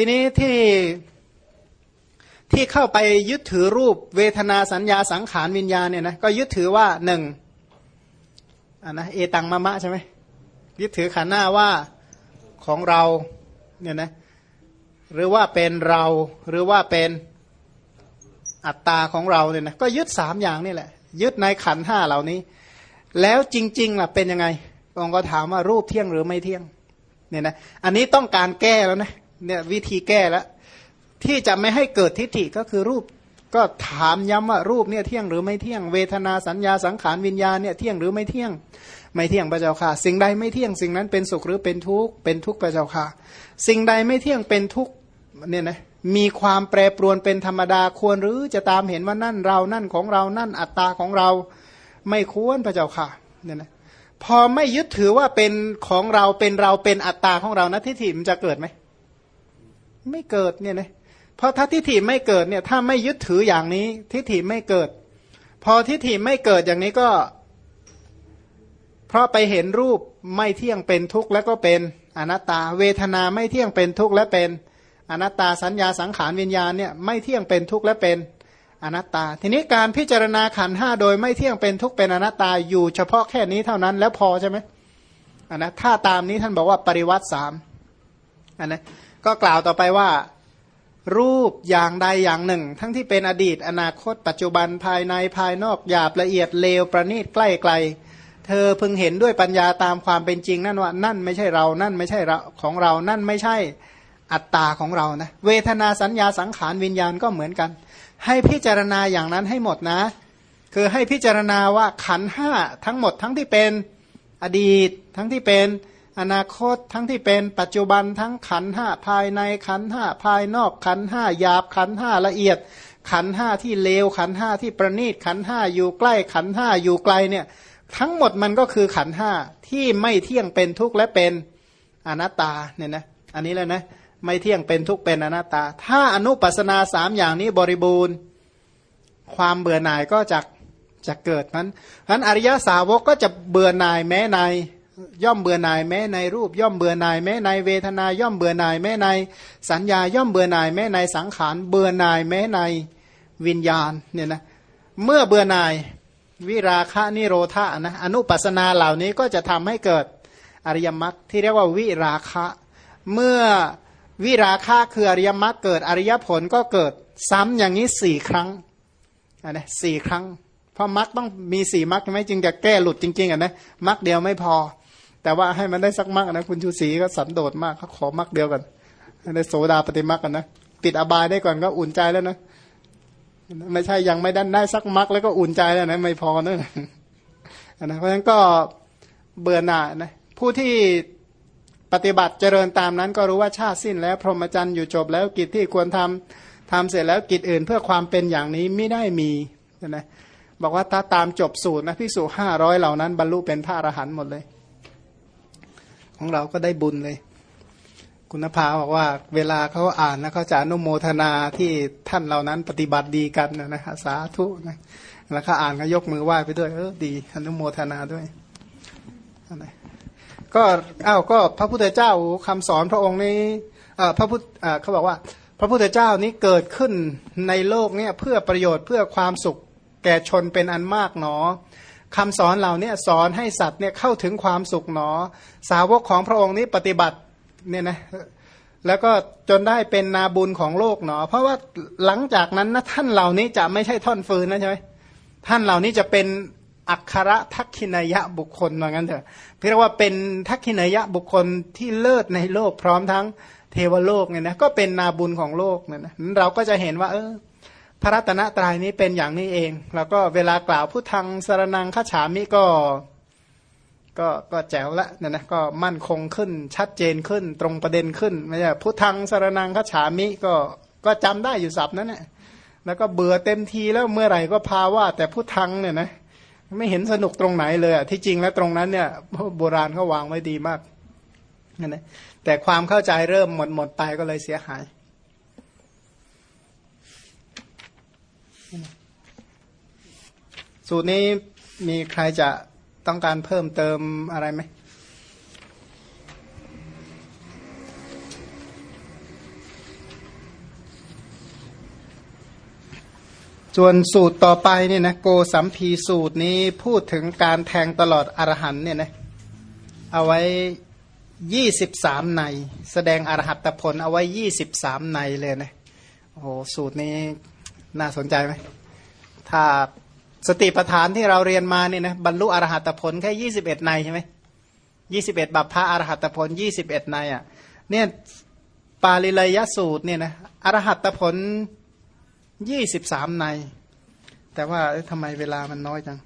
ทีนี้ที่ที่เข้าไปยึดถือรูปเวทนาสัญญาสังขารวิญญาณเนี่ยนะก็ยึดถือว่าหนึ่งอันนะเอตังมะมะใช่ไหมยึดถือขันหน้าว่าของเราเนี่ยนะหรือว่าเป็นเราหรือว่าเป็นอัตตาของเราเนี่ยนะก็ยึดสามอย่างนี่แหละ ยึดในขันห้าเหล่านี้ แล้วจริงๆล่ะเป็นยังไงองค์ก็ถามว่ารูปเที่ยงหรือไม่เที่ยงเนี่ยนะอันนี้ต้องการแก้แล้วนะ เนี่ยวิธีแก้แล้วที่จะไม่ให้เกิดทิฏฐิก็คือรูป ก็ถามย้ำว่ารูปเนี่ยเที่ยงหรือไม่เที่ยงเวทนาสัญญาสังขารวิญญาณเนี่ยเที่ยงหรือไม่เที่ยง ไม่เที่ยงพระเจ้าค่ะ สิ่งใดไม่เที่ยงสิ่งนั้นเป็นสุขหรือเป็นทุกข์เป็นทุกข์พระเจ้าค่ะ สิ่งใดไม่เที่ยงเป็นทุกข์เนี่ยนะมีความแปรปรวนเป็นธรรมดาควรหรือจะตามเห็นว่านั่นเรานั่นของเรานั่นอัตตาของเราไม่ควรพระเจ้าค่ะเนี่ยนะพอไม่ยึดถือว่าเป็นของเราเป็นเราเป็นอัตตาของเรานะทิฏฐิมันจะเกิดไหม ไม่เกิดเนี่ยนะเพราะถ้าทิฏฐิไม่เกิดเนี่ย ถ้าไม่ยึดถืออย่างนี้ ทิฏฐิไม่เกิด พอทิฏฐิไม่เกิดอย่างนี้ก็ เพราะไปเห็นรูปไม่เที่ยงเป็นทุกข์แล้วก็เป็นอนัตตา เวทนาไม่เที่ยงเป็นทุกข์และเป็นอนัตตาสัญญาสังขารวิญญาณเนี่ยไม่เที่ยงเป็นทุกข์และเป็นอนัตตา ทีนี้การพิจารณาขันห้าโดยไม่เที่ยงเป็นทุกข์เป็นอนัตตาอยู่เฉพาะแค่นี้เท่านั้นแล้วพอใช่ไหมอันนะถ้าตามนี้ท่านบอกว่าปริวัติสามอันนะ ก็กล่าวต่อไปว่า รูปอย่างใดอย่างหนึ่ง ทั้งที่เป็นอดีตอนาคต ปัจจุบันภายในภายนอกหยาบละเอียดเลวประณีตใกล้ไกล เธอพึงเห็นด้วยปัญญาตามความเป็นจริงนั่นว่า นั่นไม่ใช่เรา นั่นไม่ใช่เราของเรา นั่นไม่ใช่อัตตาของเรานะ เวทนาสัญญาสังขารวิญญาณก็เหมือนกัน ให้พิจารณาอย่างนั้นให้หมดนะ คือให้พิจารณาว่าขันห้าทั้งหมดทั้งที่เป็นอดีตทั้งที่เป็น อนาคตทั้งที่เป็นปัจจุบันทั้งขันห้าภายในขันห้าภายนอกขันห้าหยาบขันห้าละเอียด ขันห้าที่เลวขันห้าที่ประณีตขันห้าอยู่ใกล้ขันห้าอยู่ไกลเนี่ยทั้งหมดมันก็คือขันห้าที่ไม่เที่ยงเป็นทุกข์และเป็นอนัตตาเนี่ยนะอันนี้เลยนะไม่เที่ยงเป็นทุกข์เป็นอนัตตา ถ้าอนุปัสนาสามอย่างนี้บริบูรณ์ ความเบื่อหน่ายก็จะจะเกิดนั้นนั้นอริยสาวกก็จะเบื่อหน่ายแม้ใน ย่อมเบื่อหน่ายแม้ในรูป ย่อมเบื่อหน่ายแม้ในเวทนา ย่อมเบื่อหน่ายแม้ในสัญญา ย่อมเบื่อหน่ายแม้ในสังขาร เบื่อหน่ายแม้ในวิญญาณเนี่ยนะเมื่อเบื่อหน่ายวิราคะนิโรธานะอนุปัสนาเหล่านี้ก็จะทำให้เกิดอริยมรรคที่เรียกว่าวิราคะ เมื่อวิราคะคืออริยมรรคเกิดอริยผลก็เกิดซ้ำอย่างนี้สี่ครั้งอันะสี่ครั้ง เพราะมรรคต้องมีสี่มรรคใช่ไหมจึงจะแก้หลุดจริงๆอะนะมรรคเดียวไม่พอ แต่ว่าให้มันได้สักมักนะคุณชูศรีก็สันโดษมากเขาขอมักเดียวกันในโสดาปฏิมักกันนะปิดอบายได้ก่อนก็อุ่นใจแล้วนะไม่ใช่ยังไม่ได้ได้สักมักแล้วก็อุ่นใจแล้วนะไม่พอนะนะเพราะฉะนั้นก็เบื่อหน่ายนะผู้ที่ปฏิบัติเจริญตามนั้นก็รู้ว่าชาติสิ้นแล้ว พรหมจรรย์อยู่จบแล้วกิจที่ควรทำทำเสร็จแล้วกิจอื่นเพื่อความเป็นอย่างนี้ไม่ได้มีนะบอกว่าถ้าตามจบสูตรนะพิสูจห้าร้อยเหล่านั้นบรรลุเป็นพระอรหันต์หมดเลย ของเราก็ได้บุญเลย คุณภาบอกว่า เวลาเขาอ่านนะเขาจะอนุโมทนาที่ท่านเหล่านั้นปฏิบัติดีกันนะนะสาธุนะแล้วเขาอ่านก็ยกมือไหว้ไปด้วยเออดีอนุโมทนาด้วยก็อ้าวก็พระพุทธเจ้าคำสอนพระองค์นี้พระพุทธเขาบอกว่า พระพุทธเจ้านี้เกิดขึ้นในโลกเนี่ยเพื่อประโยชน์เพื่อความสุขแก่ชนเป็นอันมากหนอ คำสอนเหล่านี้สอนให้สัตว์เนี่ยเข้าถึงความสุขหนอ สาวกของพระองค์นี้ปฏิบัติเนี่ยนะแล้วก็จนได้เป็นนาบุญของโลกหนอ เพราะว่าหลังจากนั้นนะท่านเหล่านี้จะไม่ใช่ท่อนฟืนนะใช่ไหมท่านเหล่านี้จะเป็นอักขระทักขินายะบุคคลว่างั้นเถอะเรียกว่าเป็นทักขินายะบุคคลที่เลิศในโลกพร้อมทั้งเทวโลกเนี่ยนะก็เป็นนาบุญของโลกเนี่ยนะเราก็จะเห็นว่า เออ พระรัตนตรายนี้เป็นอย่างนี้เอง แล้วก็เวลากล่าวพุทธังสารนังข้าฉามิก็ก็ก็แจ๋วละเนี่ยนะก็มั่นคงขึ้นชัดเจนขึ้น ตรงประเด็นขึ้นไม่ใช่พุทธังสารนังข้าฉามิก็ก็จำได้อยู่สับนั้นแหละแล้วก็เบื่อเต็มทีแล้วเมื่อไหร่ก็พาว่า แต่พุทธังเนี่ยนะไม่เห็นสนุกตรงไหนเลยอะที่จริงแล้วตรงนั้นเนี่ยโบราณเขาวางไว้ดีมากนะแต่ความเข้าใจเริ่มหมดหมดไปก็เลยเสียหาย สูตรนี้มีใครจะต้องการเพิ่มเติมอะไรไหมส่วนสูตรต่อไปเนี่ยนะโกสัมพีสูตรนี้พูดถึงการแทงตลอดอรหันเนี่ยนะเอาไว้ยี่สิบสามใน แสดงอรหัตผลเอาไว้ยี่สิบสามในเลยนะโอ้โหสูตรนี้น่าสนใจไหมถ้า สติปัฏฐานที่เราเรียนมาเนี่ยนะบรรลุอรหัตผลแค่ยี่สิบเอ็ดในใช่ไหมยี่สิบเอ็ดบัพพะอรหัตผลยี่สิบเอ็ดในอะเนี่ยปาลิเลยสูตรเนี่ยนะอรหัตผลยี่สิบสามใน แต่ว่าทำไมเวลามันน้อยจัง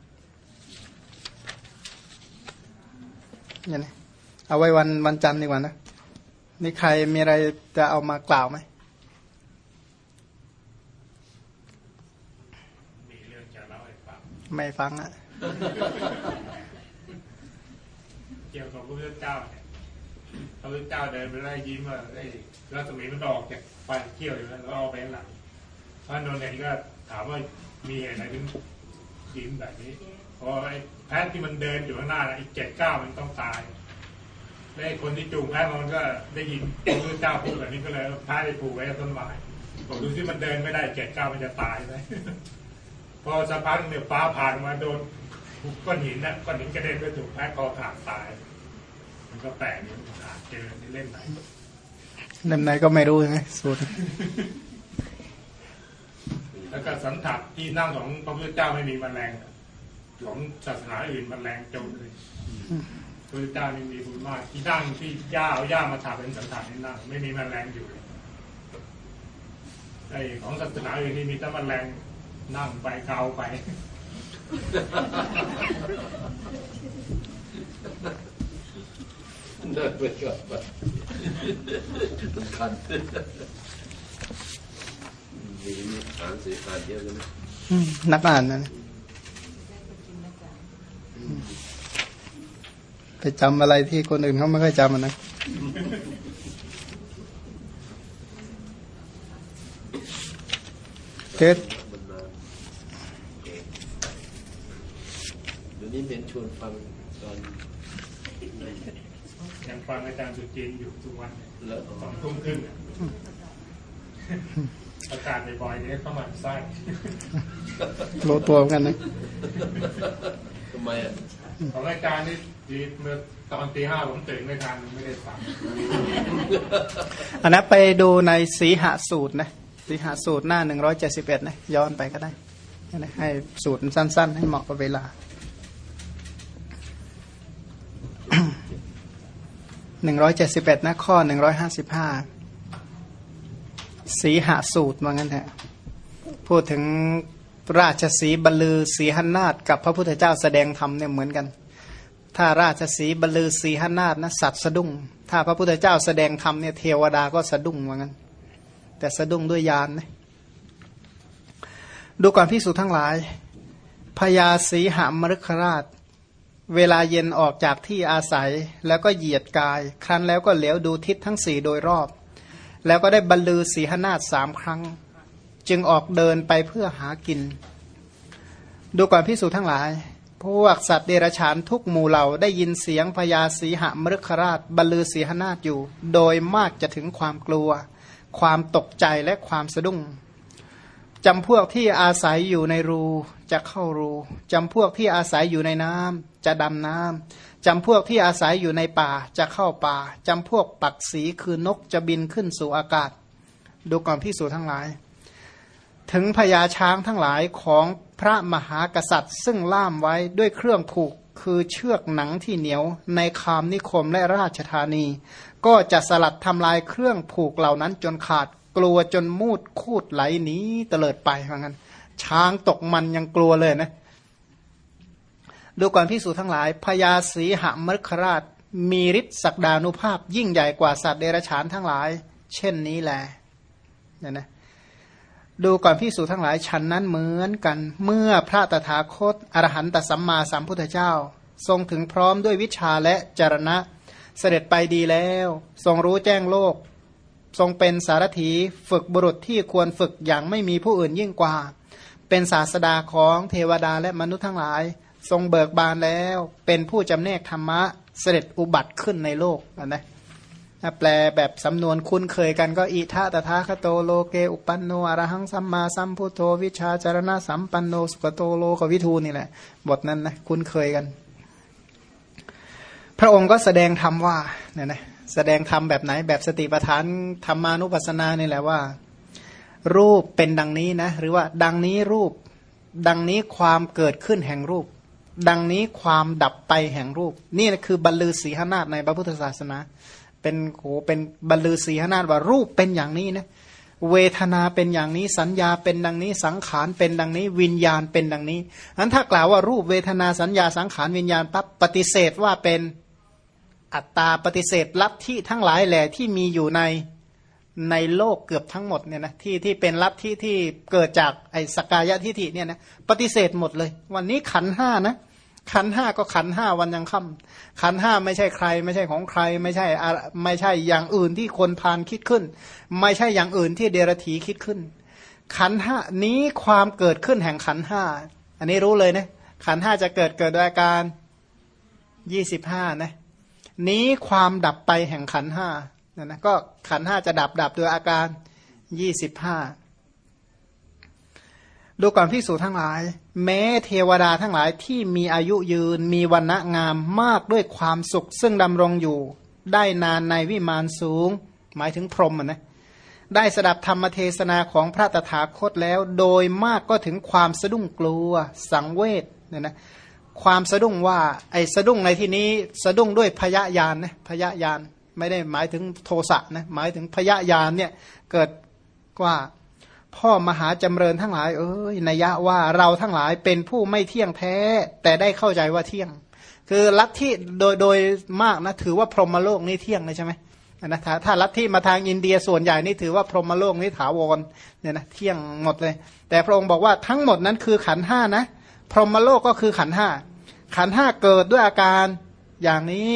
เนี่ยนะเอาไว้วันวันจันทร์ดีกว่านะนี่ใครมีอะไรจะเอามากล่าวไหมเรื่องจะเล่าให้ฟัง ไม่ฟังอะเกี่ยวกับพระพุทธเจ้าเนี่ยพระพุทธเจ้าเดินไปไล่ยิ้มว่าไอ้รัศมีมันออกจากฟันเขี้ยวอยู่แล้วแล้วเอาไปข้างหลังพระนนท์เองก็ถามว่ามีเหตุอะไรถึงยิ้มแบบนี้เพราะไอ้แพทย์ที่มันเดินอยู่ข้างหน้าน่ะอีกเจ็ดเก้ามันต้องตายแล้วไอ้คนที่จูงแพทย์มันก็ได้ยินพระพุทธเจ้าพูดแบบนี้ก็เลยเอาแพทย์ไปผูกไว้กับต้นไม้บอกดูที่มันเดินไม่ได้เจ็ดเก้ามันจะตายไหม พอสักพักเนี่ยฟ้าผ่านมาโดนก้อนหินนะก้อนหินกระเด็นไปถูกแพะคอขาดตาย มันก็แปลกนี่มันขาดเจอที่เล่นไหนเล่มไหนก็ไม่รู้ใช่ไหมสูตรแล้วก็สันถัดที่นั่งของพระพุทธเจ้าไม่มีแมลงของศาสนาอื่นแมลงจมเลยพระพุทธเจ้านี่มีบุญมากที่นั่งที่ย่าเอาย่ามาถาเป็นสันถัดนี่นั่งไม่มีแมลงอยู่เลยไอ้ของศาสนาอื่นนี่มีแต่แมลง นั่งไปเกาไปเดินไปก่อนไปสำคัญมีอ่านสีอ่านเยอะเลยนะอืมนักอ่านนะไปจำอะไรที่คนอื่นเขาไม่ค่อยจำอะนะเทศ มั นนานเดี๋ยวนี้เน้นชวนฟังตอนยังฟังอาจารย์สุจีนอยู่ทุกวันเนี่ยแล้วสองทุ่มครึ่งอะประกาศบ่อยๆเนี่ยเข้ามาไส้รู้ตัวเหมือนกันนะทำไมอะของอาจารย์นี่ทีเมื่อตอนตีห้าผมตื่นไม่ทันไม่ได้ฟังอันนั้นไปดูในสีหสูตรนะสีหสูตรหน้าหนึ่งร้อยเจ็ดสิบเอ็ดนะย้อนไปก็ได้นะให้สูตรมันสั้น ๆ ให้เหมาะกับเวลา หนึ่งร้อยเจ็ดสิบเอ็ดนะข้อหนึ่งร้อยห้าสิบห้าสีหสูตรว่างั้นแหละพูดถึงราชสีบลือสีหนาฏกับพระพุทธเจ้าแสดงธรรมเนี่ยเหมือนกัน ถ้าราชสีบลือสีหนาฏนะสัตว์สะดุ้ง ถ้าพระพุทธเจ้าแสดงธรรมเนี่ยเทวดาก็สะดุ้งว่างั้น แต่สะดุ้งด้วยยานนะดูก่อนพิสูจทั้งหลายพญาสีหามฤคราช เวลาเย็นออกจากที่อาศัยแล้วก็เหยียดกาย ครั้นแล้วก็เหลียวดูทิศทั้งสี่โดยรอบ แล้วก็ได้บรรลือสีหนาฏสามครั้ง จึงออกเดินไปเพื่อหากิน ดูก่อนพิสูจทั้งหลาย พวกสัตว์เดรัจฉานทุกหมู่เหล่าได้ยินเสียงพญาสีหมฤคราชบรรลือสีหนาฏอยู่ โดยมากจะถึงความกลัว ความตกใจและความสะดุ้ง จำพวกที่อาศัยอยู่ในรูจะเข้ารูจำพวกที่อาศัยอยู่ในน้ำจะดำน้ำจำพวกที่อาศัยอยู่ในป่าจะเข้าป่าจำพวกปักสีคือนกจะบินขึ้นสู่อากาศ ดูก่อนพิสูจทั้งหลาย ถึงพญาช้างทั้งหลายของพระมหากษัตริย์ ซึ่งล่ามไว้ด้วยเครื่องผูกคือเชือกหนังที่เหนียวในคามนิคมและราชธานี ก็จะสลัดทำลายเครื่องผูกเหล่านั้นจนขาด กลัวจนมูดคูดไหลหนีเตลิดไปว่างั้น ช้างตกมันยังกลัวเลยนะ ดูก่อนพิสูจน์ทั้งหลายพญาสีหมฤคราช มีฤทธิ์ศักดานุภาพ ยิ่งใหญ่กว่าสัตว์เดรัจฉานทั้งหลาย เช่นนี้แหละเนี่ยนะดูก่อนพิสูจน์ทั้งหลายฉันนั้นเหมือนกัน เมื่อพระตถาคตอรหันตสัมมาสัมพุทธเจ้า ทรงถึงพร้อมด้วยวิชาและจรณะเสด็จไปดีแล้ว ทรงรู้แจ้งโลก ทรงเป็นสารถีฝึกบุรุษที่ควรฝึกอย่างไม่มีผู้อื่นยิ่งกว่า เป็นศาสดาของเทวดาและมนุษย์ทั้งหลาย ทรงเบิกบานแล้ว เป็นผู้จำแนกธรรมะเสด็จอุบัติขึ้นในโลกนะแปลแบบสำนวนคุ้นเคยกันก็อิทะตถาคโตโลเกอุปันโนอรหังสัมมาสัมพุทโธวิชาจารณะสัมปันโนสุขโตโลกวิทูนี่แหละ บทนั้นนะคุ้นเคยกัน พระองค์ก็แสดงธรรมว่าเนี่ยนะ แสดงธรรมแบบไหนแบบสติปัฏฐานธรรมานุปัสสนานี่แหละว่า รูปเป็นดังนี้นะ หรือว่าดังนี้รูป ดังนี้ความเกิดขึ้นแห่งรูป ดังนี้ความดับไปแห่งรูป นี่คือบรรลือสีหนาฏในพระพุทธศาสนา เป็นโหเป็นบรรลือสีหนาฏว่ารูปเป็นอย่างนี้นะเวทนาเป็นอย่างนี้สัญญาเป็นดังนี้สังขารเป็นดังนี้ วิญญาณเป็นดังนี้อันถ้ากล่าวว่ารูปเวทนาสัญญาสังขารวิญญาณปั๊บปฏิเสธว่าเป็น อัตตาปฏิเสธลัทธิทั้งหลายแหล่ที่มีอยู่ในในโลกเกือบทั้งหมดเนี่ยนะที่ที่เป็นลัทธิที่เกิดจากไอ้สกายะทิฏฐิเนี่ยนะปฏิเสธหมดเลย วันนี้ขันห้านะขันห้าก็ขันห้าวันยังค่ำขันห้าไม่ใช่ใคร ไม่ใช่ของใคร ไม่ใช่ไม่ใช่อย่างอื่นที่คนพานคิดขึ้น ไม่ใช่อย่างอื่นที่เดรธีคิดขึ้น ขันห้านี้ความเกิดขึ้นแห่งขันห้าอันนี้รู้เลยนะขันห้าจะเกิดเกิดโดยอาการยี่สิบห้านะ นี้ความดับไปแห่งขันห้านะนะก็ขันห้าจะดับดับโดยอาการยี่สิบห้าดูก่อนพิสูจทั้งหลาย แม้เทวดาทั้งหลายที่มีอายุยืนมีวันณะงามมากด้วยความสุข ซึ่งดำรงอยู่ ได้นานในวิมานสูง หมายถึงพรหมนะได้สดับธรรมเทศนาของพระตถาคตแล้ว โดยมากก็ถึงความสะดุ้งกลัว สังเวชเนี่ยนะ ความสะดุ้งว่า ไอ้สะดุ้งในที่นี้สะดุ้งด้วยพยายานนะพยายานไม่ได้หมายถึงโทสะนะหมายถึงพยายานเนี่ยเกิดว่าพ่อมหาจำเริญทั้งหลาย เอ้ยนัยยะว่าเราทั้งหลายเป็นผู้ไม่เที่ยงแท้ แต่ได้เข้าใจว่าเที่ยง คือลัทธิโดยโดยมากนะถือว่าพรหมโลกนี่เที่ยงเลยใช่ไหมนะถ้าถ้าลัทธิมาทางอินเดียส่วนใหญ่นี่ถือว่าพรหมโลกนี่ถาวรเนี่ยนะเที่ยงหมดเลย แต่พระองค์บอกว่าทั้งหมดนั้นคือขันห้านะ พรหมโลกก็คือขันห้าขันห้าเกิดด้วยอาการอย่างนี้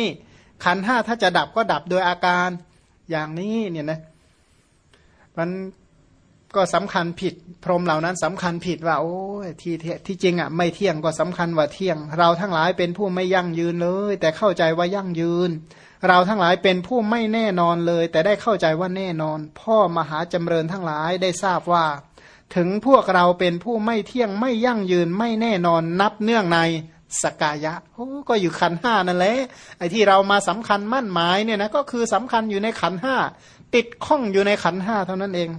ขันห้าถ้าจะดับก็ดับโดยอาการอย่างนี้เนี่ยนะมันก็สำคัญผิด พรหมเหล่านั้นสำคัญผิดว่าโอ้ยที่ที่จริงอะไม่เที่ยงก็สำคัญว่าเที่ยง เราทั้งหลายเป็นผู้ไม่ยั่งยืนเลย แต่เข้าใจว่ายั่งยืน เราทั้งหลายเป็นผู้ไม่แน่นอนเลย แต่ได้เข้าใจว่าแน่นอน พ่อมหาจำเริญทั้งหลายได้ทราบว่า ถึงพวกเราเป็นผู้ไม่เที่ยงไม่ยั่งยืนไม่แน่นอนนับเนื่องในสกายะโอ้ก็อยู่ขันห้านั่นแหละไอ้ที่เรามาสำคัญมั่นหมายเนี่ยนะก็คือสำคัญอยู่ในขันห้าติดข้องอยู่ในขันห้าเท่านั้นเอง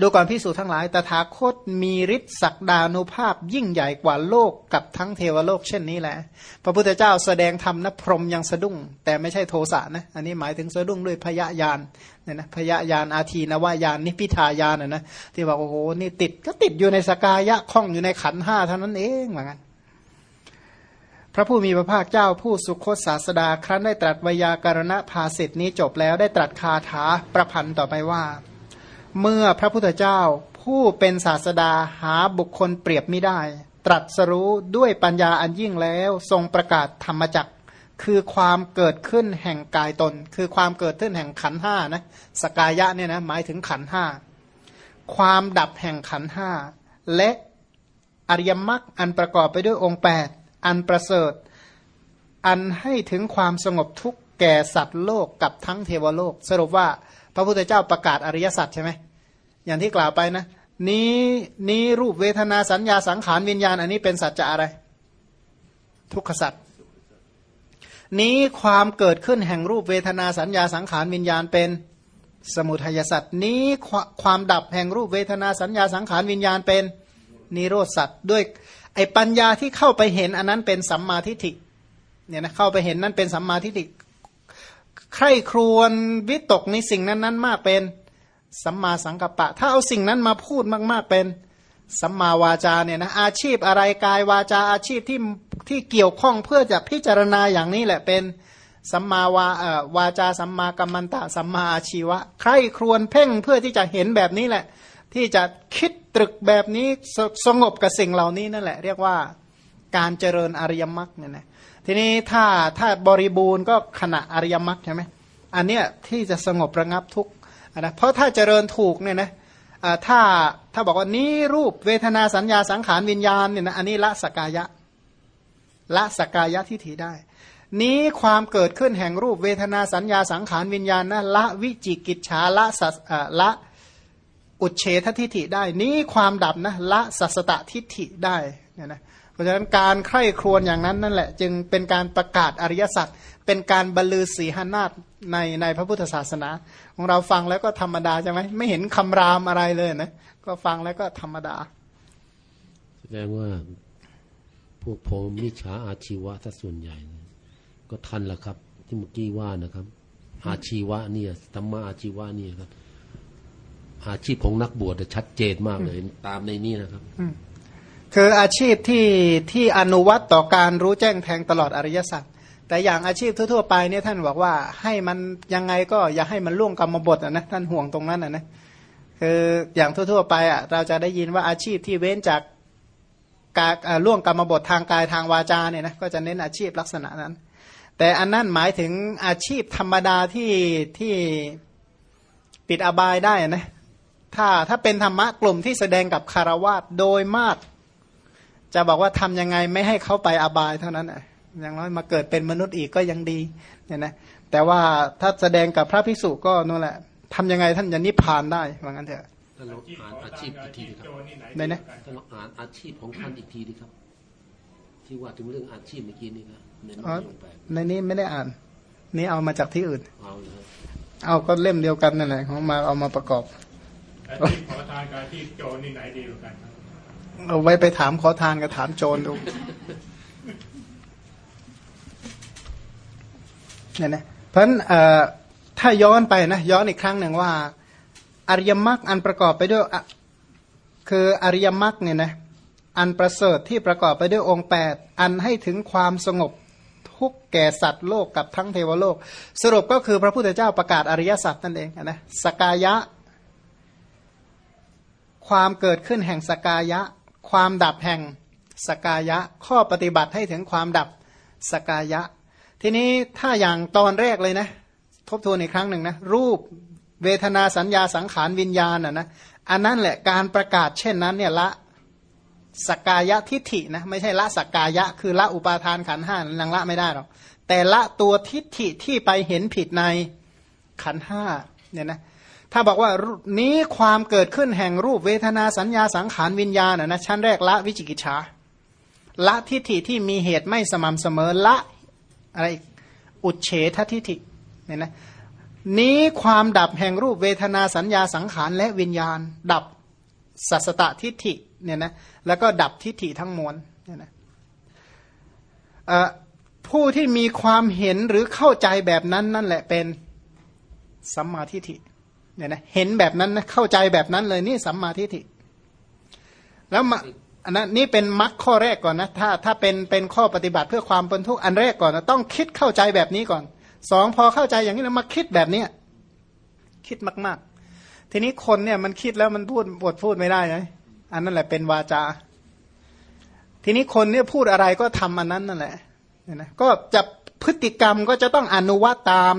ดูก่อนพิสูจน์ทั้งหลาย ตถาคตมีฤทธิ์ศักดานุภาพยิ่งใหญ่กว่าโลกกับทั้งเทวโลกเช่นนี้แหละ พระพุทธเจ้าแสดงธรรมนะพรมยังสะดุ้ง แต่ไม่ใช่โทสะนะ อันนี้หมายถึงสะดุ้งด้วยพยายานเนี่ยนะพยายานอาทีนวายานนิพิทายานนะที่บอกโอ้โหนี่ติดก็ติดอยู่ในสกายะคล้องอยู่ในขันห้าเท่านั้นเองเหมือนกันพระผู้มีพระภาคเจ้าผู้สุคตศาสดา ครั้นได้ตรัสวยาการณภาสิทธินี้จบแล้วได้ตรัสคาถาประพันธ์ต่อไปว่า เมื่อพระพุทธเจ้า ผู้เป็นศาสดาหาบุคคลเปรียบไม่ได้ ตรัสรู้ด้วยปัญญาอันยิ่งแล้วทรงประกาศธรรมจักคือความเกิดขึ้นแห่งกายตน คือความเกิดขึ้นแห่งขันห้านะสกายะเนี่ยนะหมายถึงขันห้าความดับแห่งขันห้าและอริยมรรคอันประกอบไปด้วยองค์ 8 อันประเสริฐ อันให้ถึงความสงบทุกข์แก่สัตว์โลกกับทั้งเทวโลก สรุปว่า พระพุทธเจ้าประกาศอริยสัจใช่ไหมอย่างที่กล่าวไปนะ นี้นี้รูปเวทนาสัญญาสังขารวิญญาณ อันนี้เป็นสัจจะอะไร ทุกขสัจนี้ความเกิดขึ้นแห่งรูปเวทนาสัญญาสังขารวิญญาณเป็นสมุทัยสัตว์นี้ความดับแห่งรูปเวทนาสัญญาสังขารวิญญาณเป็นนิโรธสัตว์ด้วยไอปัญญาที่เข้าไปเห็นอันนั้นเป็นสัมมาทิฏฐิเนี่ยนะเข้าไปเห็นนั้นเป็นสัมมาทิฏฐิ ใคร่ครวนวิตกในสิ่งนั้นๆ มากเป็น สัมมาสังกัปปะ ถ้าเอาสิ่งนั้นมาพูดมาก ๆเป็นสัมมาวาจาเนี่ยนะอาชีพอะไรกายวาจาอาชีพที่ที่เกี่ยวข้องเพื่อจะพิจารณาอย่างนี้แหละเป็นสัมมาวาเอ่อวาจาสัมมากัมมันตะสัมมาอาชีวะใคร่ครวนเพ่งเพื่อที่จะเห็นแบบนี้แหละ ที่จะคิดตรึกแบบนี้สสงบกับสิ่งเหล่านี้นั่นแหละ เรียกว่าการเจริญอริยมรรคเนี่ยนะ ทีนี้ถ้าถ้าบริบูรณ์ก็ขณะอริยมรรคใช่ไหมอันเนี้ยที่จะสงบระงับทุกนะเพราะถ้าเจริญถูกเนี่ยนะถ้าถ้าบอกว่านี้รูปเวทนาสัญญาสังขารวิญญาณเนี่ยนะอันนี้ละสกายะละสกายะที่ถีได้ นี้ความเกิดขึ้นแห่งรูปเวทนาสัญญาสังขารวิญญาณนะละวิจิกิจฉาละสัสละอุเฉททิฏฐิได้ นี้ความดับนะละสัสตตทิฏฐิได้เนี่ยนะ เพราะฉะนั้นการใคร่ครวญอย่างนั้นนั่นแหละ จึงเป็นการประกาศอริยสัจเป็นการบรรลือสีหนาฏในในพระพุทธศาสนา ของเราฟังแล้วก็ธรรมดาใช่ไหมไม่เห็นคำรามอะไรเลยนะก็ฟังแล้วก็ธรรมดา แสดงว่าพวกผมมิจฉาอาชีวะถ้าส่วนใหญ่นะก็ทันแหละครับ ที่เมื่อกี้ว่านะครับ อาชีวะเนี่ยธรรมะอาชีวะเนี่ยครับอาชีพของนักบวชเนี่ยชัดเจนมากเลย ตามในนี้นะครับ คืออาชีพที่ที่อนุวัตต่อการรู้แจ้งแทงตลอดอริยสัจแต่อย่างอาชีพทั่วๆไปเนี่ยท่านบอกว่าให้มันยังไงก็อย่าให้มันล่วงกรรมบทอะนะ ท่านห่วงตรงนั้นอะนะคืออย่างทั่วๆไปอะเราจะได้ยินว่าอาชีพที่เว้นจากการอ่าล่วงกรรมบททางกายทางวาจาเนี่ยนะก็จะเน้นอาชีพลักษณะนั้น แต่อันนั้นหมายถึงอาชีพธรรมดาที่ที่ปิดอบายได้นะถ้าถ้าเป็นธรรมะกลุ่มที่แสดงกับคารวาสโดยมาก จะบอกว่าทำยังไงไม่ให้เขาไปอบายเท่านั้นอะอย่างน้อยมาเกิดเป็นมนุษย์อีกก็ยังดีเนี่ยนะแต่ว่าถ้าแสดงกับพระภิกษุก็นั่นแหละทำยังไงท่านจะนิพพานได้ว่างั้นเถอะท่านลองอ่านอาชีพอีกทีดีคโจรับรนี่ไหนไหนนะท่านลองอ่านอาชีพของท่านอีกทีดีครับ ที่ว่าถึงเรื่องอาชีพเมื่อกี้นี่ครับในนิอ๋อยมแปดในนี้ไม่ได้อ่าน นี่เอามาจากที่อื่นเอาเลยครับเอาก็เล่มเดียวกันนั่นแหละของมาเอามาประกอบอาชีพขอทานกับอาชีพโจรนี่ไหนดีกว่ากันครับ เอาไว้ไปถามขอทานกับถามโจรดูเนี่ยนะเพราะฉะนั้นถ้าย้อนไปนะย้อนอีกครั้งหนึ่งว่า อริยมรรคอันประกอบไปด้วยคืออริยมรรคเนี่ยนะอันประเสริฐที่ประกอบไปด้วยองค์ 8 อันให้ถึงความสงบทุกแก่สัตว์โลกกับทั้งเทวโลก สรุปก็คือพระพุทธเจ้าประกาศอริยสัจนั่นเองนะสกายะ ความเกิดขึ้นแห่งสกายะ ความดับแห่งสกายะ ข้อปฏิบัติให้ถึงความดับสกายะ ทีนี้ถ้าอย่างตอนแรกเลยนะ ทบทวนอีกครั้งหนึ่งนะรูปเวทนาสัญญาสังขารวิญญาณอะนะอันนั้นแหละการประกาศเช่นนั้นเนี่ยละสกายะทิฏฐินะไม่ใช่ละสกายะ คือละอุปาทานขันห้านังละไม่ได้หรอกแต่ละตัวทิฏฐิที่ไปเห็นผิดในขันห้าเนี่ยนะ ถ้าบอกว่ารูนี้ความเกิดขึ้นแห่งรูปเวทนาสัญญาสังขารวิญญาณนะชั้นแรกละวิจิกิจฉาละทิฏฐิที่มีเหตุไม่สม่ำเสมอละอะไรอุดเฉททิฏฐิเนี่ยนะนี้ความดับแห่งรูปเวทนาสัญญาสังขารและวิญญาณ ดับสัสตตทิฏฐิเนี่ยนะแล้วก็ดับทิฏฐิทั้งมวลเนี่ยนะผู้ที่มีความเห็นหรือเข้าใจแบบนั้นนั่นแหละเป็นสัมมาทิฏฐิ เนี่ยนะเห็นแบบนั้นนะเข้าใจแบบนั้นเลยนี่สัมมาทิฏฐิแล้วมาอันนั้นนี่เป็นมรรคข้อแรกก่อนนะถ้าถ้าเป็นเป็นข้อปฏิบัติเพื่อความเป็นทุกข์อันแรกก่อนนะต้องคิดเข้าใจแบบนี้ก่อนสองพอเข้าใจอย่างนี้แล้วมาคิดแบบเนี้ยคิดมาก ๆ ทีนี้คนเนี่ยมันคิดแล้วมันพูดบทพูดไม่ได้ไงอันนั้นแหละเป็นวาจา ทีนี้คนเนี่ยพูดอะไรก็ทำอันนั้นนั่นแหละเนี่ยนะก็จะพฤติกรรมก็จะต้องอนุวัตตาม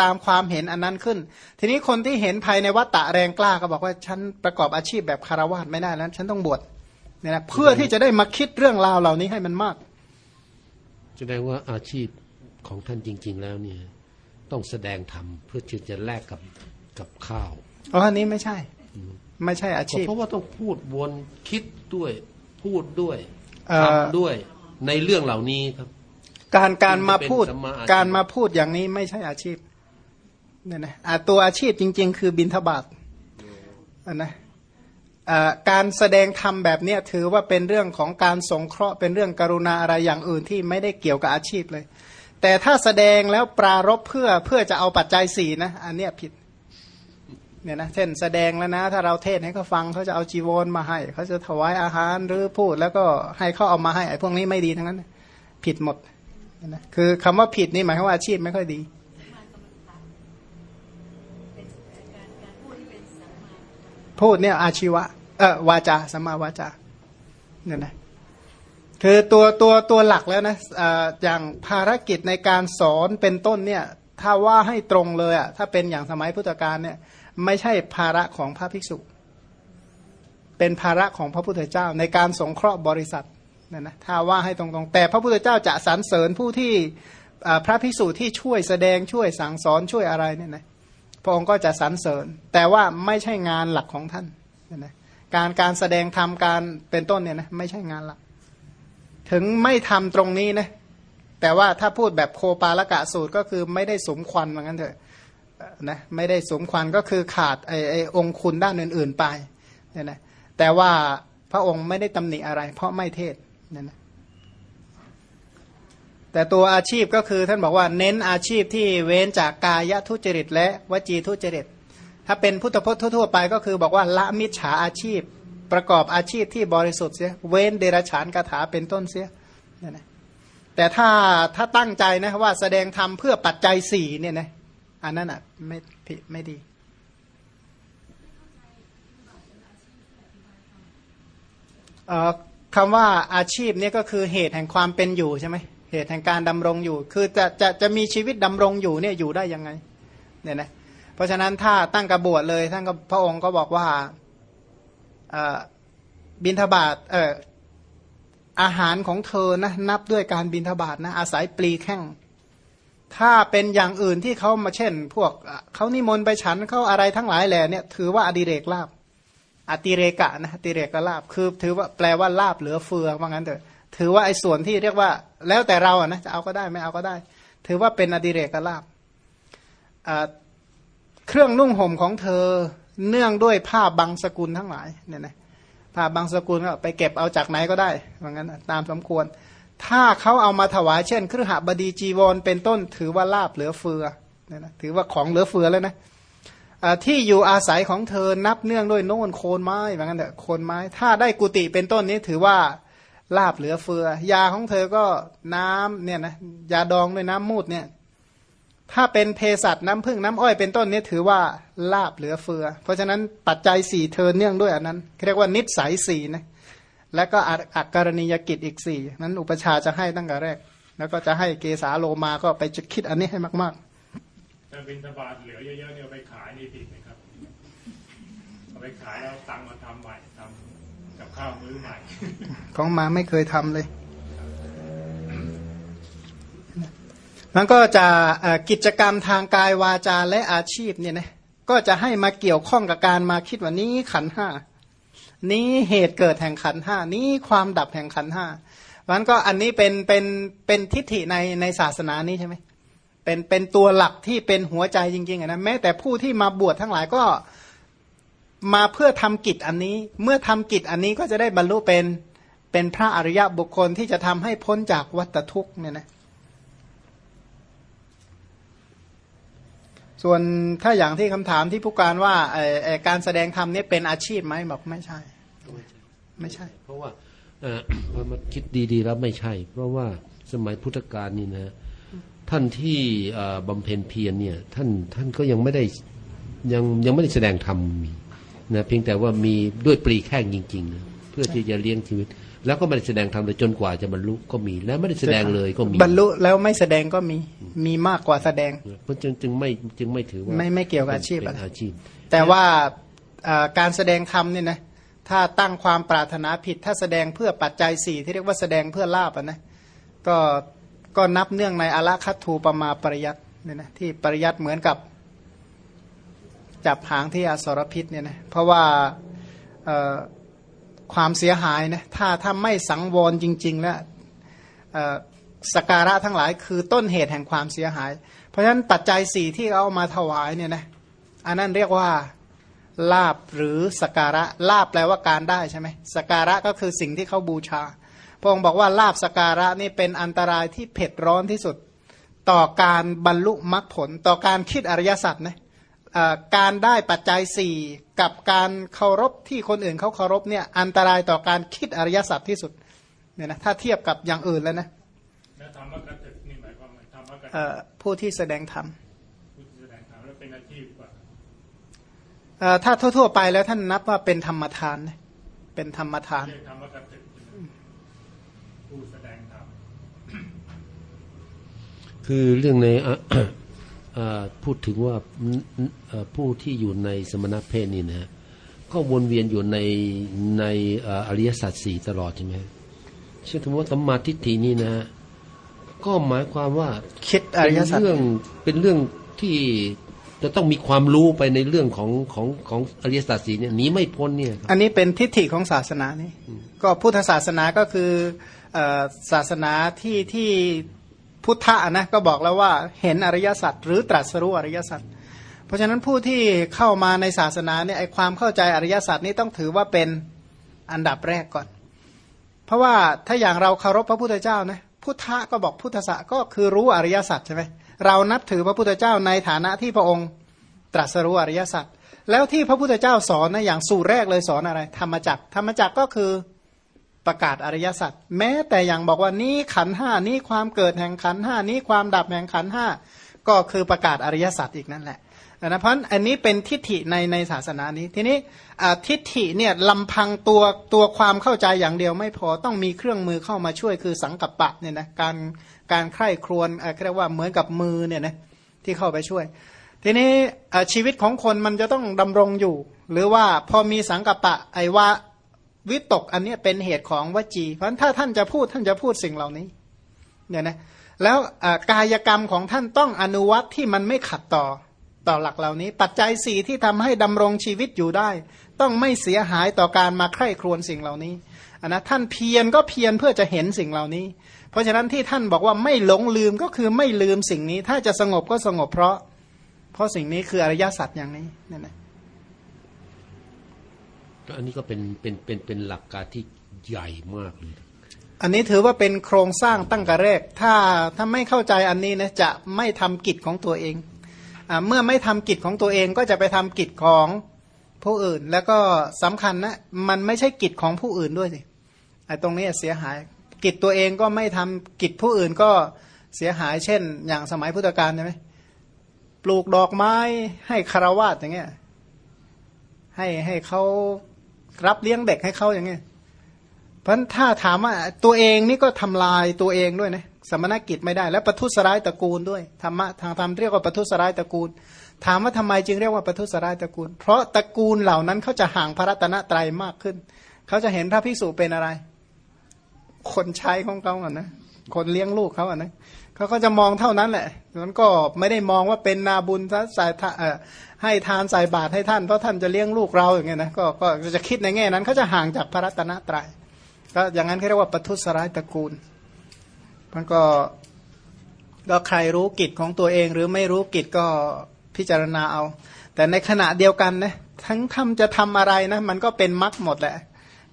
ตามความเห็นอันนั้นขึ้น ทีนี้คนที่เห็นภายในวัตตะแรงกล้าก็บอกว่าฉันประกอบอาชีพแบบคารวาสไม่ได้แล้วฉันต้องบวชเนี่ยนะเพื่อที่จะได้มาคิดเรื่องราวเหล่านี้ให้มันมากแสดงว่าอาชีพของท่านจริง ๆ แล้วเนี่ย ต้องแสดงธรรมเพื่อที่จะแลกกับกับข้าวอ๋ออันนี้ไม่ใช่ ไม่ใช่อาชีพ เพราะว่าต้องพูดวนคิดด้วย พูดด้วยเอ่อทำด้วยในเรื่องเหล่านี้ครับ การการมาพูดเป็นสัมมาอาชีพการมาพูดอย่างนี้ไม่ใช่อาชีพ เนี่ยนะอะตัวอาชีพจริง ๆ คือบินทบาทอะนะอ่าการแสดงธรรมแบบนี้ถือว่าเป็นเรื่องของการสงเคราะห์เป็นเรื่องกรุณาอะไรอย่างอื่นที่ไม่ได้เกี่ยวกับอาชีพเลย แต่ถ้าแสดงแล้วปรารบเพื่อเพื่อจะเอาปัจจัยสี่นะอันเนี้ยผิดเนี่ยนะเช่นแสดงแล้วนะ ถ้าเราเทศน์ให้เขาฟังเขาจะเอาจีวรมาให้เขาจะถวายอาหารหรือพูด แล้วก็ให้เขาเอามาให้ไอ้พวกนี้ไม่ดีทั้งนั้น ผิดหมดนะคือคำว่าผิดนี่หมายความว่าอาชีพไม่ค่อยดี พูดเนี่ยอาชีวะเออวาจาสัมมาวาจาเนี่ยนะคือตัวตัวตัวหลักแล้วนะอย่างภารกิจในการสอนเป็นต้นเนี่ยถ้าว่าให้ตรงเลยอะถ้าเป็นอย่างสมัยพุทธกาลเนี่ยไม่ใช่ภาระของพระภิกษุ เป็นภาระของพระพุทธเจ้าในการสงเคราะห์บริษัทเนี่ยนะถ้าว่าให้ตรงๆ แต่พระพุทธเจ้าจะสรรเสริญผู้ที่พระภิกษุที่ช่วยแสดงช่วยสั่งสอนช่วยอะไรเนี่ยนะ พระองค์ก็จะสรรเสริญ แต่ว่าไม่ใช่งานหลักของท่านนะการการแสดงธรรมการเป็นต้นเนี่ยนะไม่ใช่งานหลัก ถึงไม่ทำตรงนี้นะแต่ว่าถ้าพูดแบบโคปาละกะสูตรก็คือไม่ได้สมควันเหมือนกันเถอะนะไม่ได้สมควันก็คือขาดไอไอองคุณด้านอื่น ๆไปเนี่ยนะแต่ว่าพระองค์ไม่ได้ตำหนิอะไร เพราะไม่เทศเนี่ยนะ แต่ตัวอาชีพก็คือท่านบอกว่าเน้นอาชีพที่เว้นจากกายทุจริต และวจีทุจริต ถ้าเป็นพุทธพจน์ทั่วไปก็คือบอกว่าละมิจฉาอาชีพ ประกอบอาชีพที่บริสุทธิ์เสียเว้นเดรัจฉานคาถาเป็นต้นเสียนี่ยนะแต่ถ้าถ้าตั้งใจนะว่าแสดงธรรมเพื่อปัจจัยสี่เนี่ยนะอันนั้นอะไม่ผิดไม่ดีเอ่อคำว่าอาชีพเนี่ยก็คือเหตุแห่งความเป็นอยู่ใช่ไหม เหตุแห่งการดำรงอยู่ คือจะจะจะมีชีวิตดำรงอยู่เนี่ยอยู่ได้ยังไงเนี่ยนะเพราะฉะนั้นถ้าตั้งกระบวดเลยท่านก็พระองค์ก็บอกว่าบินทบาทเอออาหารของเธอนะนับด้วยการบินทบาทนะอาศัยปลีแข้งถ้าเป็นอย่างอื่นที่เขามาเช่น พวกเอ่อเขานิมนต์ไปฉันเขาอะไรทั้งหลายแหล่เนี่ยถือว่าอดิเรกลาบอติเรกะนะอติเรกลาบคือถือว่าแปลว่าลาบเหลือเฟือว่างั้นเถอะ ถือว่าไอ้ส่วนที่เรียกว่า แล้วแต่เราอะนะจะเอาก็ได้ไม่เอาก็ได้ ถือว่าเป็นอดิเรกลาบเครื่องนุ่งห่มของเธอเนื่องด้วยผ้าบางสกุลทั้งหลายเนี่ยนะผ้าบางสกุลก็ไปเก็บเอาจากไหนก็ได้ว่างั้นตามสมควร ถ้าเขาเอามาถวายเช่น เครือหบดีจีวรเป็นต้น ถือว่าลาบเหลือเฟือเนี่ยนะถือว่าของเหลือเฟือแล้วนะที่อยู่อาศัยของเธอนับเนื่องด้วยโน่นโคนไม้เหมือนกันเถอะโคนไม้ ถ้าได้กุฏิเป็นต้นนี้ถือว่า ลาบเหลือเฟือ ยาของเธอก็น้ำเนี่ยนะยาดองด้วยน้ำมูดเนี่ย ถ้าเป็นเภสัชน้ำผึ้งน้ำอ้อยเป็นต้นนี้ถือว่าลาบเหลือเฟือ เพราะฉะนั้นปัจจัยสี่เธอเนื่องด้วยอันนั้นเรียกว่านิสัยสี่นะแล้วก็อักการณียกิจอีกสี่นั้นอุปชาจะให้ตั้งแต่แรก แล้วก็จะให้เกสาโลมาก็ไปจะคิดอันนี้ให้มากๆถ้าบินทบาทเหลือเยอะๆเนี่ยไปขายนี่ผิดไหมครับเอาไปขายแล้วตังมาทำใหม่ ข้าวมื้อใหม่ ของมาไม่เคยทำเลยมันก็จะกิจกรรมทางกายวาจาและอาชีพเนี่ยนะก็จะให้มาเกี่ยวข้องกับการมาคิดว่านี้ขันห้านี้เหตุเกิดแห่งขันห้านี้ความดับแห่งขันห้ามันก็อันนี้เป็นเป็นเป็นทิฏฐิในในศาสนานี้ใช่ไหมเป็นเป็นตัวหลักที่เป็นหัวใจจริงๆนะแม้แต่ผู้ที่มาบวชทั้งหลายก็ มาเพื่อทำกิจอันนี้ เมื่อทำกิจอันนี้ก็จะได้บรรลุเป็นเป็นพระอริยบุคคลที่จะทำให้พ้นจากวัฏทุกข์เนี่ยนะส่วนถ้าอย่างที่คำถามที่ผู้การว่าการแสดงธรรมนี่เป็นอาชีพไหมบอกไม่ใช่ ไม่ใช่ เพราะว่าเออพอมาคิดดีๆแล้วไม่ใช่ เพราะว่าสมัยพุทธกาลนี่นะ ท่านที่เอ่อบำเพ็ญเพียรเนี่ย ท่านท่านก็ยังไม่ได้ยังยังไม่ได้แสดงธรรมมี นะเพียงแต่ว่ามีด้วยปรีแข้งจริงๆนะเพื่อที่จะเลี้ยงชีวิต แล้วก็ไม่ได้แสดงธรรมเลยจนกว่าจะบรรลุก็มี แล้วไม่ได้แสดงเลยก็มีบรรลุแล้วไม่แสดงก็มีมีมากกว่าแสดงเพราะจึงจึงไม่จึงไม่ถือว่าไม่ไม่เกี่ยวกับอาชีพเป็นอะไรอาชีพ แต่ว่าอ่าการแสดงธรรมเนี่ยนะถ้าตั้งความปรารถนาผิด ถ้าแสดงเพื่อปัจจัยสี่ที่เรียกว่าแสดงเพื่อลาบอะนะก็ก็นับเนื่องในอละคัตทูปมาปริยัติเนี่ยนะที่ปริยัติเหมือนกับ จับหางที่อสรพิษเนี่ยนะเพราะว่าความเสียหายนะถ้าถ้าไม่สังวรจริง ๆ แล้วสการะทั้งหลายคือต้นเหตุแห่งความเสียหาย เพราะฉะนั้นปัจจัยสี่ที่เอามาถวายเนี่ยนะอันนั้นเรียกว่าลาบหรือสการะลาบแปลว่าการได้ใช่ไหมสการะก็คือสิ่งที่เขาบูชา พระองค์บอกว่าลาบสการะนี่เป็นอันตรายที่เผ็ดร้อนที่สุด ต่อการบรรลุมรรคผล ต่อการคิดอริยสัจนะเอ่อ การได้ปัจจัยสี่กับการเคารพที่คนอื่นเขาเคารพเนี่ยอันตรายต่อการคิดอริยสัจที่สุดเนี่ยนะถ้าเทียบกับอย่างอื่นแล้วนะแล้วธรรมกถึกนี่หมายความว่าธรรมกถึกเอ่อผู้ที่แสดงธรรมผู้ที่แสดงธรรมแล้วเป็นอาชีพกว่าเอ่อถ้าทั่ว ๆ ไปแล้วท่านนับว่าเป็นธรรมทานนะเป็นธรรมทานเรียกธรรมกถึกใช่ไหมผู้แสดงธรรมคือเรื่องในอะอ่า พูดถึงว่าเอ่อผู้ที่อยู่ในสมณเพศนี่นะฮะก็วนเวียนอยู่ในในเอ่ออริยสัจสี่ตลอดใช่ไหมฮะเช่นสมมติว่าสัมมาทิฏฐินี่นะฮะก็หมายความว่าคิดอเป็รินยสัจเรื่องเป็นเรื่องที่จะต้องมีความรู้ไปในเรื่องของของของอริยสัจสีเนี่ยหนีไม่พ้นเนี่ยครับอันนี้เป็นทิฏฐิของศาสนานี่ก็พุทธศาสนาก็คือเอ่อศาสนาที่ที่ พุทธะนะก็บอกแล้วว่าเห็นอริยสัจหรือตรัสรู้อริยสัจเพราะฉะนั้นผู้ที่เข้ามาในศาสนาเนี่ยไอความเข้าใจอริยสัจนี้ต้องถือว่าเป็นอันดับแรกก่อน เพราะว่าถ้าอย่างเราเคารพพระพุทธเจ้านะพุทธะก็บอกพุทธะก็คือรู้อริยสัจใช่ไหมเรานับถือพระพุทธเจ้าในฐานะที่พระองค์ตรัสรู้อริยสัจแล้วที่พระพุทธเจ้าสอนนะอย่างสูตรแรกเลยสอนอะไร ธรรมจักธรรมจักก็คือ ประกาศอริยสัจแม้แต่อย่างบอกว่านี้ขันห้านี้ความเกิดแห่งขันห้านี้ความดับแห่งขันห้าก็คือประกาศอริยสัจอีกนั่นแหละนะเพราะอันนี้เป็นทิฏฐิในในศาสนานี้ ทีนี้ทิฏฐิเนี่ยลำพังตัวตัวความเข้าใจอย่างเดียวไม่พอต้องมีเครื่องมือเข้ามาช่วยคือสังกัปปะเนี่ยนะการการใคร่ครวญเรียกว่าเหมือนกับมือเนี่ยนะที่เข้าไปช่วย ทีนี้ชีวิตของคนมันจะต้องดำรงอยู่ หรือว่าพอมีสังกัปปะไอว่า วิตกอันนี้เป็นเหตุของวจี เพราะถ้าท่านจะพูดท่านจะพูดสิ่งเหล่านี้เนี่ยนะแล้วกายกรรมของท่านต้องอนุวัตที่มันไม่ขัดต่อต่อหลักเหล่านี้ ปัจจัยสี่ที่ทำให้ดำรงชีวิตอยู่ได้ ต้องไม่เสียหายต่อการมาใคร่ครวญสิ่งเหล่านี้อันนะท่านเพียรก็เพียรเพื่อจะเห็นสิ่งเหล่านี้ เพราะฉะนั้นที่ท่านบอกว่าไม่หลงลืมก็คือไม่ลืมสิ่งนี้ ถ้าจะสงบก็สงบเพราะ เพราะสิ่งนี้คืออริยสัจอย่างนี้นั่นแหละ อันนี้ก็เป็นเป็นเป็นเป็นหลักการที่ใหญ่มากเลยอันนี้ถือว่าเป็นโครงสร้างตั้งแต่แรก ถ้าถ้าไม่เข้าใจอันนี้นะจะไม่ทำกิจของตัวเองอเมื่อไม่ทำกิจของตัวเองก็จะไปทำกิจของผู้อื่น แล้วก็สำคัญนะมันไม่ใช่กิจของผู้อื่นด้วยสิไอ้ตรงนี้เสียหาย กิจตัวเองก็ไม่ทำกิจผู้อื่นก็เสียหาย เช่น อย่างสมัยพุทธกาลใช่ไหมปลูกดอกไม้ให้คารวาสอย่างเงี้ยให้ให้เขา รับเลี้ยงเด็กให้เขาอย่างเงี้ยเพราะถ้าถามว่าตัวเองนี่ก็ทำลายตัวเองด้วยนะสมณกิจไม่ได้ และประทุษร้ายตระกูลด้วยธรรมะทางธรรมเรียกว่าประทุษร้ายตระกูล ถามว่าทำไมจึงเรียกว่าประทุษร้ายตระกูล เพราะตระกูลเหล่านั้นเขาจะห่างพระรัตนตรัยมากขึ้น เขาจะเห็นพระภิกษุเป็นอะไร คนใช้ของเขาอะนะคนเลี้ยงลูกเขาอะนะเขาก็จะมองเท่านั้นแหละมันก็ไม่ได้มองว่าเป็นนาบุญส่เอ่อให้ทานใส่บาตรให้ท่านเพราะท่านจะเลี้ยงลูกเราอย่างเงี้ยนะก็ก็จะคิดในแง่นั้นเขาจะห่างจากพระรัตนตรัยก็อย่างนั้นเขาเรียกว่าปทุสร้ายตระกูล มันก็ก็ใครรู้กิจของตัวเอง หรือไม่รู้กิจก็พิจารณาเอา แต่ในขณะเดียวกันนะทั้งทำจะทำอะไรนะมันก็เป็นมรรคหมดแหละ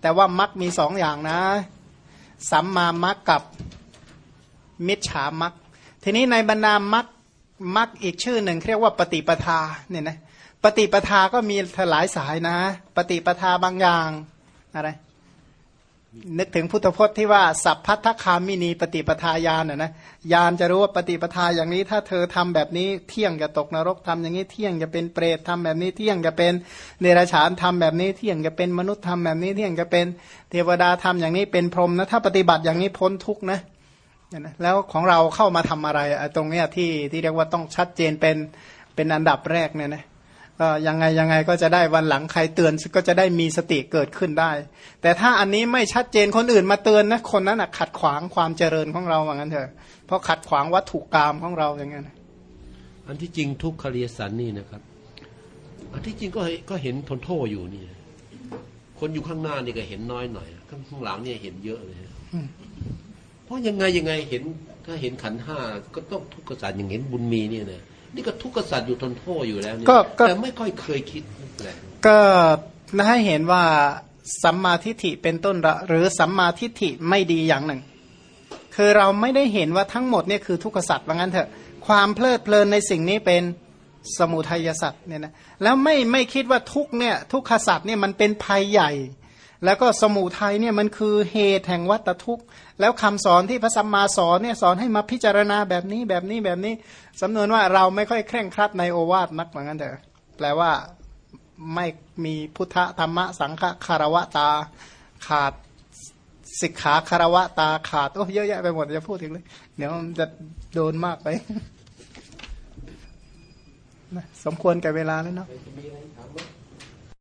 แต่ว่ามรรคมีสองอย่างนะ สัมมามรรคกับ มิจฉามรรคทีนี้ในบรรดามรรคมรรคอีกชื่อหนึ่งเรียกว่าปฏิปทาเนี่ยนะปฏิปทาก็มีหลายสายนะ ปฏิปทาบางอย่างอะไรนึกถึงพุทธพจน์ที่ว่า สัพพัทธคามินีปฏิปทาญาณนะนะญาณจะรู้ว่าปฏิปทาอย่างนี้ ถ้าเธอทำแบบนี้เที่ยงจะตกนรกทำอย่างนี้เที่ยงจะเป็นเปรตทำแบบนี้เที่ยงจะเป็นเนรชานทำแบบนี้เที่ยงจะเป็นมนุษย์ทำแบบนี้เที่ยงจะเป็นเทวดาทำอย่างนี้เป็นพรหมนะถ้าปฏิบัติอย่างนี้พ้นทุกนะเนี่ยนะแล้วของเราเข้ามาทำอะไรไอ้ตรงเนี้ยที่ที่เรียกว่าต้องชัดเจนเป็นเป็นอันดับแรกเนี่ยนะก็ยังไงยังไงก็จะได้วันหลังใครเตือนก็จะได้มีสติเกิดขึ้นได้ แต่ถ้าอันนี้ไม่ชัดเจนคนอื่นมาเตือนนะคนนั้นอะขัดขวางความเจริญของเราอย่างนั้นเถอะเพราะขัดขวางวัตถุกรรมของเราอย่างนั้นอันที่จริงทุกขเรียสันนี่นะครับ อันที่จริงก็เห็นก็เห็นทนโทษอยู่นี่คนอยู่ข้างหน้านี่ก็เห็นน้อยหน่อยข้างข้างหลังเนี่ยเห็นเยอะเลย เพราะยังไงยังไงเห็นถ้าเห็นขันธ์ห้าก็ต้องทุกขสัตว์อย่างเห็นบุญมีเนี่ยนะนี่ก็ทุกขสัตว์อยู่ทนโทษอยู่แล้วเนี่ยก็ก็แต่ไม่ค่อยเคยคิดแปลกก็ให้เห็นว่าสัมมาทิฏฐิเป็นต้นละหรือสัมมาทิฏฐิไม่ดีอย่างหนึ่ง คือเราไม่ได้เห็นว่าทั้งหมดเนี่ยคือทุกขสัตว์ว่างั้นเถอะความเพลิดเพลินในสิ่งนี้เป็นสมุทัยสัตว์เนี่ยนะแล้วไม่ไม่คิดว่าทุกเนี่ยทุกขสัตว์เนี่ยมันเป็นภัยใหญ่ แล้วก็สมุทัยเนี่ยมันคือเหตุแห่งวัตทุกข์ แล้วคำสอนที่พระสัมมาสอนเนี่ยสอนให้มาพิจารณาแบบนี้แบบนี้แบบนี้สำนวนว่าเราไม่ค่อยเคร่งครัดในโอวาทนักเหมือนกันเถอะแปลว่าไม่มีพุทธธรรมะสังฆคารวะตาขาดสิกขาคารวะตาขาดโอ้เยอะแยะไปหมดจะพูดถึงเลยเดี๋ยวจะโดนมากไปสมควรแก่เวลาแล้วเนาะ